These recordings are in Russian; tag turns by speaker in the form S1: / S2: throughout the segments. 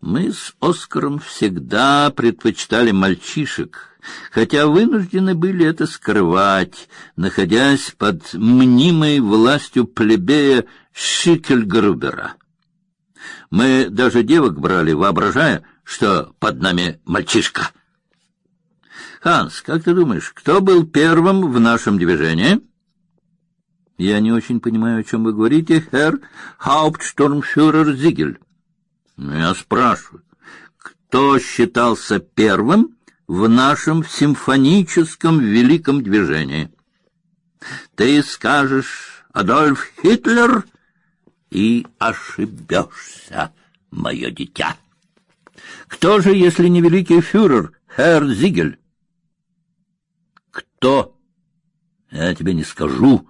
S1: Мы с Оскаром всегда предпочитали мальчишек, хотя вынуждены были это скрывать, находясь под мнимой властью плебея Шикельгрубера. Мы даже девок брали, воображая, что под нами мальчишка. Ханс, как ты думаешь, кто был первым в нашем движении? Я не очень понимаю, о чем вы говорите, Herr Hauptsturmführer Зигель. Я спрашиваю, кто считался первым в нашем симфоническом великом движении? Ты скажешь Адольф Гитлер и ошибешься, мое дитя. Кто же, если не великий фюрер, Herr Зигель? Кто? Я тебе не скажу,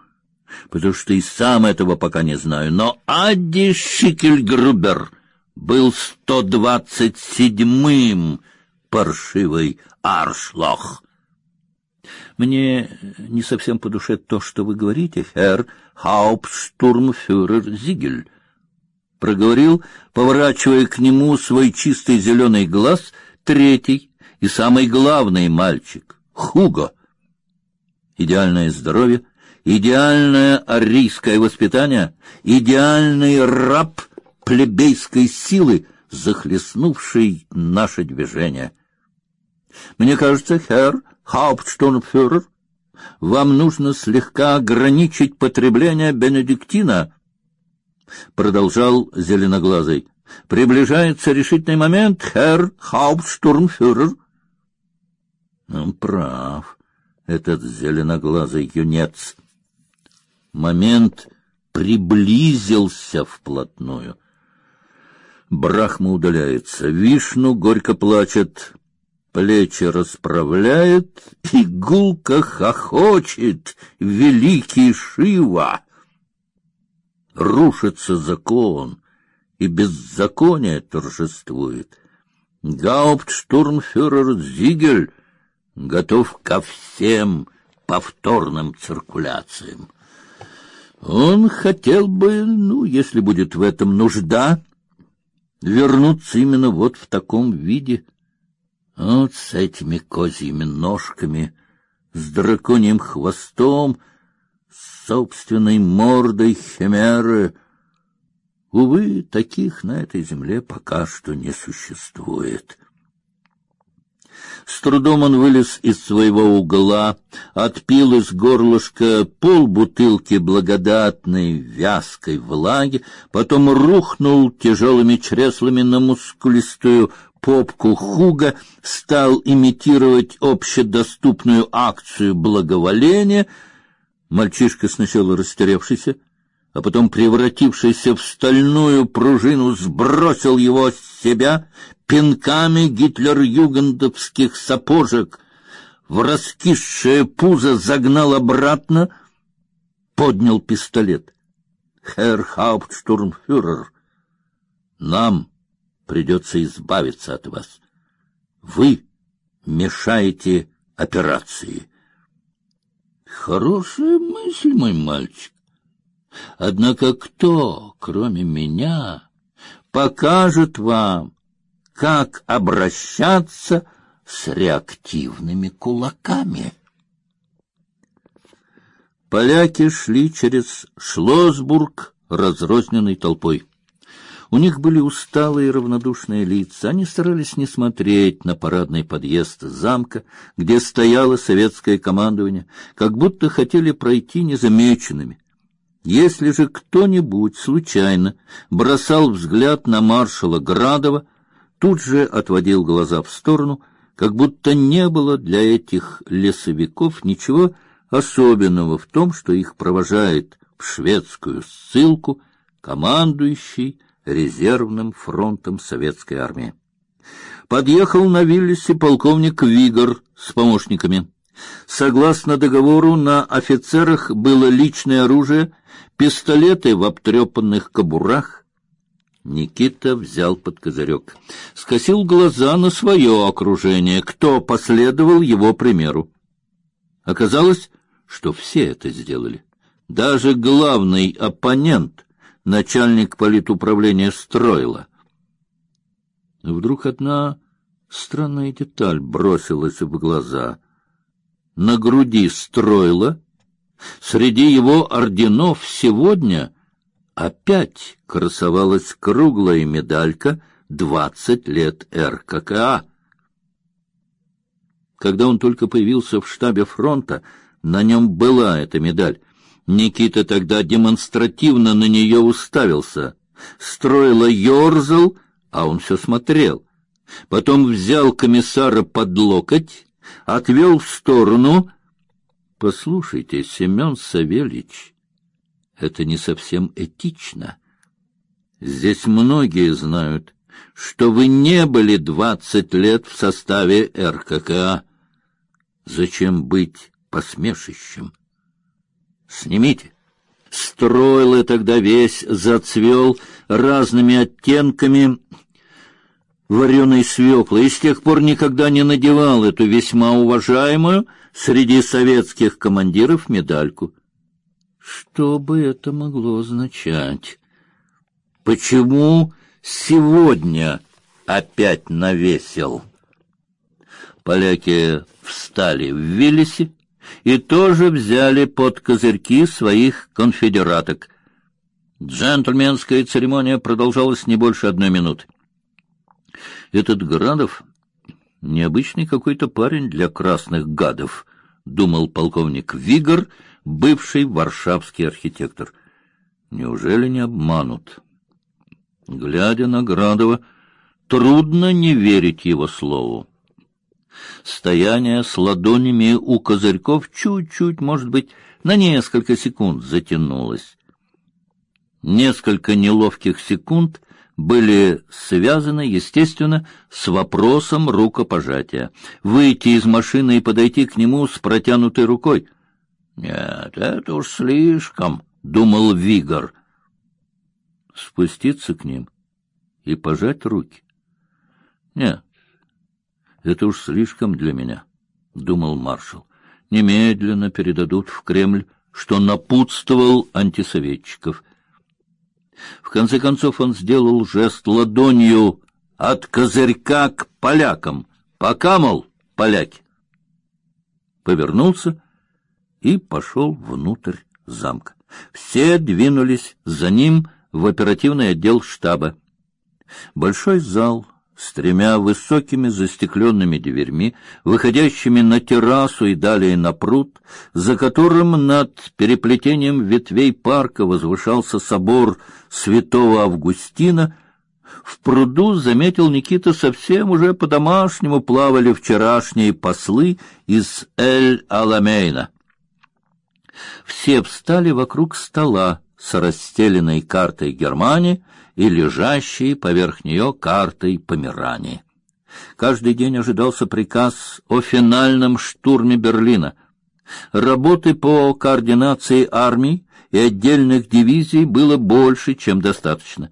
S1: потому что и сам этого пока не знаю, но Адди Шикельгрубер был сто двадцать седьмым паршивый аршлох. Мне не совсем по душе то, что вы говорите, Herr Hauptsturmführer Зигель. Проговорил, поворачивая к нему свой чистый зеленый глаз, третий и самый главный мальчик, Хуго. Идеальное здоровье, идеальное арийское воспитание, идеальный раб плебейской силы, захлестнувший наше движение. Мне кажется, Herr Hauptsturmführer, вам нужно слегка ограничить потребление бенедиктина, продолжал зеленоглазый. Приближается решительный момент, Herr Hauptsturmführer. Он прав, этот зеленоглазый юнец. Момент приблизился вплотную. Брахма удаляется, Вишну горько плачет, плечи расправляет, и гулко хохочет великий Шива. Рушится закон, и беззаконие торжествует. Гауптштурмфюрер Зигель готов ко всем повторным циркуляциям. Он хотел бы, ну, если будет в этом нужда, вернуться именно вот в таком виде — вот с этими козьими ножками, с драконьим хвостом, с собственной мордой химеры. Увы, таких на этой земле пока что не существует. С трудом он вылез из своего угла, отпил из горлышка полбутылки благодатной вязкой влаги, потом рухнул тяжелыми чреслами на мускулистую попку Хуга, стал имитировать общедоступную акцию благоволения. Мальчишка сначала растерявшийся, а потом превратившийся в стальную пружину сбросил его с себя пинками гитлер-югендовских сапожек, в раскисшее пузо загнал обратно, поднял пистолет. Herr Hauptsturmführer, нам придется избавиться от вас. Вы мешаете операции. Хорошая мысль, мой мальчик. Однако кто, кроме меня, покажет вам, как обращаться с реактивными кулаками? Поляки шли через Шлосбург разрозненной толпой. У них были усталые и равнодушные лица. Они старались не смотреть на парадный подъезд замка, где стояло советское командование, как будто хотели пройти незамеченными. Если же кто-нибудь случайно бросал взгляд на маршала Градова, тут же отводил глаза в сторону, как будто не было для этих лесовиков ничего особенного в том, что их провожает в шведскую ссылку командующий резервным фронтом советской армии. Подъехал на Виллисе полковник Вигор с помощниками. Согласно договору, на офицерах было личное оружие, пистолеты в обтрепанных кобурах. Никита взял под козырек, скосил глаза на свое окружение, кто последовал его примеру. Оказалось, что все это сделали. Даже главный оппонент — начальник политуправления строила. Вдруг одна странная деталь бросилась в глаза. На груди строила, среди его орденов сегодня опять красовалась круглая медалька «Двадцать лет РККА». Когда он только появился в штабе фронта, на нем была эта медаль. Никита тогда демонстративно на нее уставился. Строила ерзал, а он все смотрел. Потом взял комиссара под локоть, отвел в сторону. Послушайте, Семен Савельич, это не совсем этично. Здесь многие знают, что вы не были двадцать лет в составе РККА. Зачем быть посмешищем? Снимите. Стройло тогда весь зацвел разными оттенками вареной свеклы и с тех пор никогда не надевал эту весьма уважаемую среди советских командиров медальку. Что бы это могло означать? Почему сегодня опять навесил? Поляки встали в Виллисе и тоже взяли под козырьки своих конфедераток. Джентльменская церемония продолжалась не больше одной минуты. Этот Градов необычный какой-то парень для красных гадов, думал полковник Вигор, бывший варшавский архитектор. Неужели не обманут? Глядя на Градова, трудно не верить его слову. Стояние с ладонями у козырьков чуть-чуть, может быть, на несколько секунд затянулось. Несколько неловких секунд были связаны, естественно, с вопросом рукопожатия. Выйти из машины и подойти к нему с протянутой рукой. Нет, это уж слишком, думал Вигор. Спуститься к ним и пожать руки. Нет, это уж слишком для меня, думал маршал. Немедленно передадут в Кремль, что напутствовал антисоветчиков. В конце концов он сделал жест ладонью от козырька к полякам. Пока, мол, поляки. Повернулся и пошел внутрь замка. Все двинулись за ним в оперативный отдел штаба. Большой зал с тремя высокими застекленными дверьми, выходящими на террасу и далее на пруд, за которым над переплетением ветвей парка возвышался собор святого Августина, в пруду заметил Никита совсем уже по-домашнему плавали вчерашние послы из Эль-Аламейна. Все встали вокруг стола с расстеленной картой Германии, и лежащей поверх нее картой Померании. Каждый день ожидался приказ о финальном штурме Берлина. Работы по координации армий и отдельных дивизий было больше, чем достаточно.